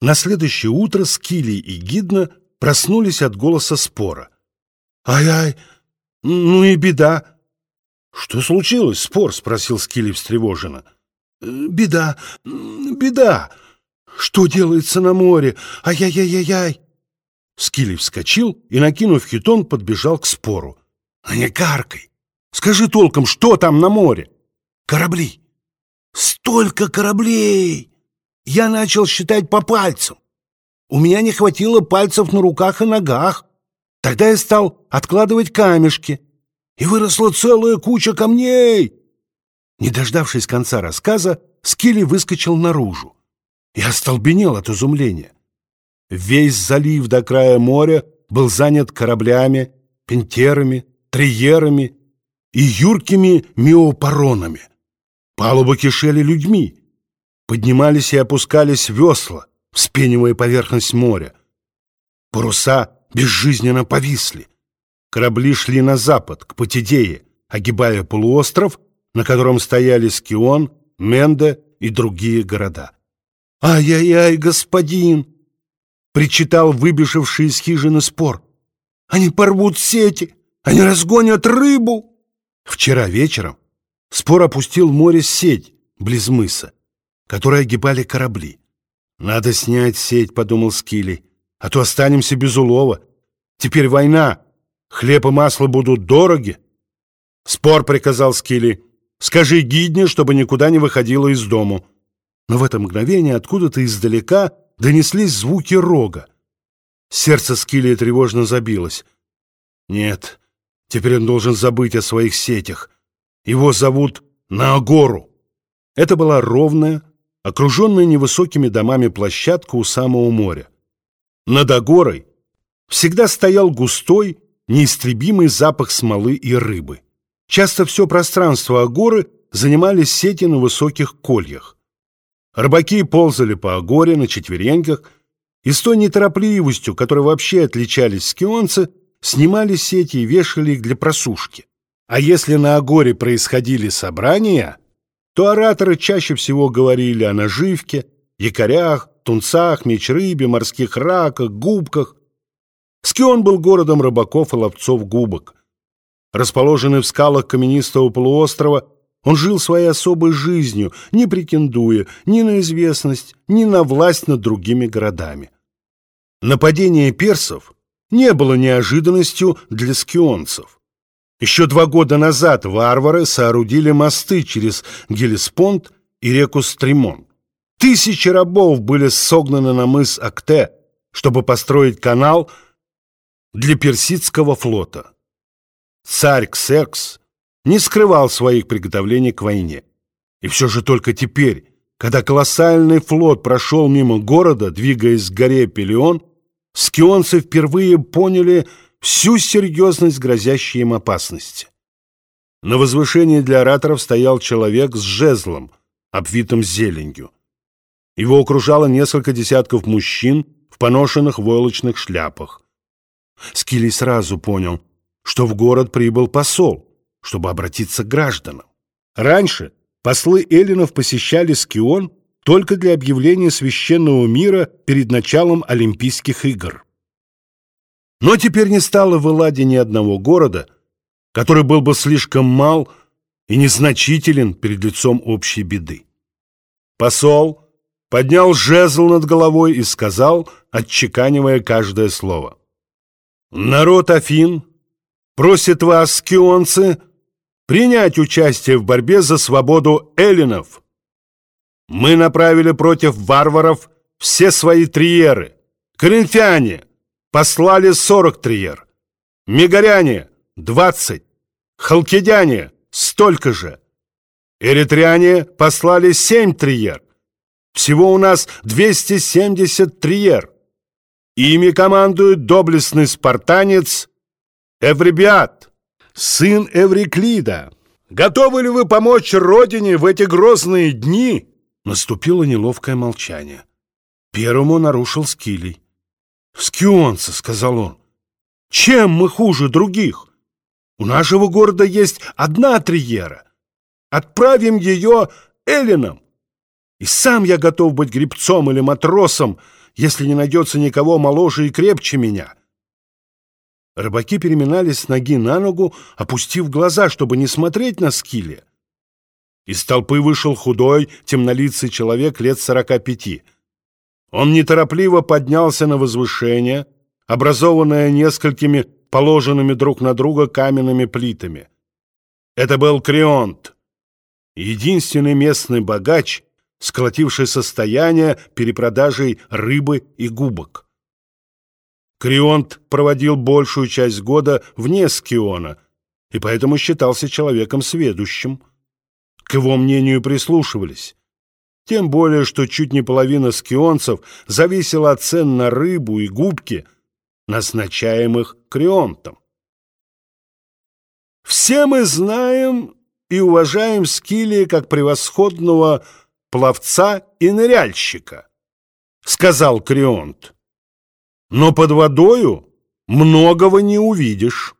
На следующее утро Скили и Гидна проснулись от голоса спора. «Ай-ай, ну и беда!» «Что случилось, спор?» — спросил Скили встревоженно. «Беда, беда! Что делается на море? Ай-яй-яй-яй-яй!» Скили вскочил и, накинув хитон, подбежал к спору. «А не каркай! Скажи толком, что там на море?» «Корабли! Столько кораблей!» Я начал считать по пальцам. У меня не хватило пальцев на руках и ногах. Тогда я стал откладывать камешки, и выросла целая куча камней. Не дождавшись конца рассказа, Скилли выскочил наружу. Я остолбенел от изумления. Весь залив до края моря был занят кораблями, пентерами, триерами и юркими миопаронами. Палуба кишели людьми. Поднимались и опускались весла, вспенивая поверхность моря. Паруса безжизненно повисли. Корабли шли на запад, к Потидее, огибая полуостров, на котором стояли Скион, Менде и другие города. «Ай-яй-яй, господин!» — причитал выбежавший из хижины спор. «Они порвут сети! Они разгонят рыбу!» Вчера вечером спор опустил в море сеть близ мыса которые огибали корабли. «Надо снять сеть», — подумал Скилли, — «а то останемся без улова. Теперь война, хлеб и масло будут дороги». «Спор», — приказал Скилли, — «скажи Гидне, чтобы никуда не выходила из дому». Но в это мгновение откуда-то издалека донеслись звуки рога. Сердце Скилли тревожно забилось. «Нет, теперь он должен забыть о своих сетях. Его зовут Наагору». Это была ровная, окруженная невысокими домами площадка у самого моря. Над Агорой всегда стоял густой, неистребимый запах смолы и рыбы. Часто все пространство Агоры занимали сети на высоких кольях. Рыбаки ползали по Агоре на четвереньках и с той неторопливостью, которой вообще отличались скионцы, снимали сети и вешали их для просушки. А если на Агоре происходили собрания – то ораторы чаще всего говорили о наживке, якорях, тунцах, меч-рыбе, морских раках, губках. Скион был городом рыбаков и ловцов губок. Расположенный в скалах каменистого полуострова, он жил своей особой жизнью, не претендуя ни на известность, ни на власть над другими городами. Нападение персов не было неожиданностью для скионцев. Еще два года назад варвары соорудили мосты через Гелеспонд и реку Стримон. Тысячи рабов были согнаны на мыс Акте, чтобы построить канал для персидского флота. Царь Ксеркс не скрывал своих приготовлений к войне. И все же только теперь, когда колоссальный флот прошел мимо города, двигаясь к горе Пелион, скионцы впервые поняли, всю серьезность грозящей им опасности. На возвышении для ораторов стоял человек с жезлом, обвитым зеленью. Его окружало несколько десятков мужчин в поношенных войлочных шляпах. Скилли сразу понял, что в город прибыл посол, чтобы обратиться к гражданам. Раньше послы эллинов посещали Скион только для объявления священного мира перед началом Олимпийских игр. Но теперь не стало в Эладе ни одного города, который был бы слишком мал и незначителен перед лицом общей беды. Посол поднял жезл над головой и сказал, отчеканивая каждое слово. «Народ Афин просит вас, скионцы, принять участие в борьбе за свободу эллинов. Мы направили против варваров все свои триеры, коринфяне, послали 40 триер, мегаряне — 20, халкидяне — столько же, эритриане послали 7 триер. Всего у нас 270 триер. Ими командует доблестный спартанец Эвребиат, сын Эвриклида. Готовы ли вы помочь родине в эти грозные дни? Наступило неловкое молчание. Первому нарушил Скилий. «Скионцы», — сказал он, — «чем мы хуже других? У нашего города есть одна триера. Отправим ее эллинам. И сам я готов быть гребцом или матросом, если не найдется никого моложе и крепче меня. Рыбаки переминались с ноги на ногу, опустив глаза, чтобы не смотреть на скиле. Из толпы вышел худой, темнолицый человек лет сорока пяти. Он неторопливо поднялся на возвышение, образованное несколькими положенными друг на друга каменными плитами. Это был Крионт, единственный местный богач, сколотивший состояние перепродажей рыбы и губок. Крионт проводил большую часть года вне Скиона и поэтому считался человеком сведущим к его мнению прислушивались. Тем более, что чуть не половина скионцев зависела от цен на рыбу и губки, назначаемых крионтом. Все мы знаем и уважаем Скилия как превосходного пловца и ныряльщика, сказал Крионт. Но под водою многого не увидишь.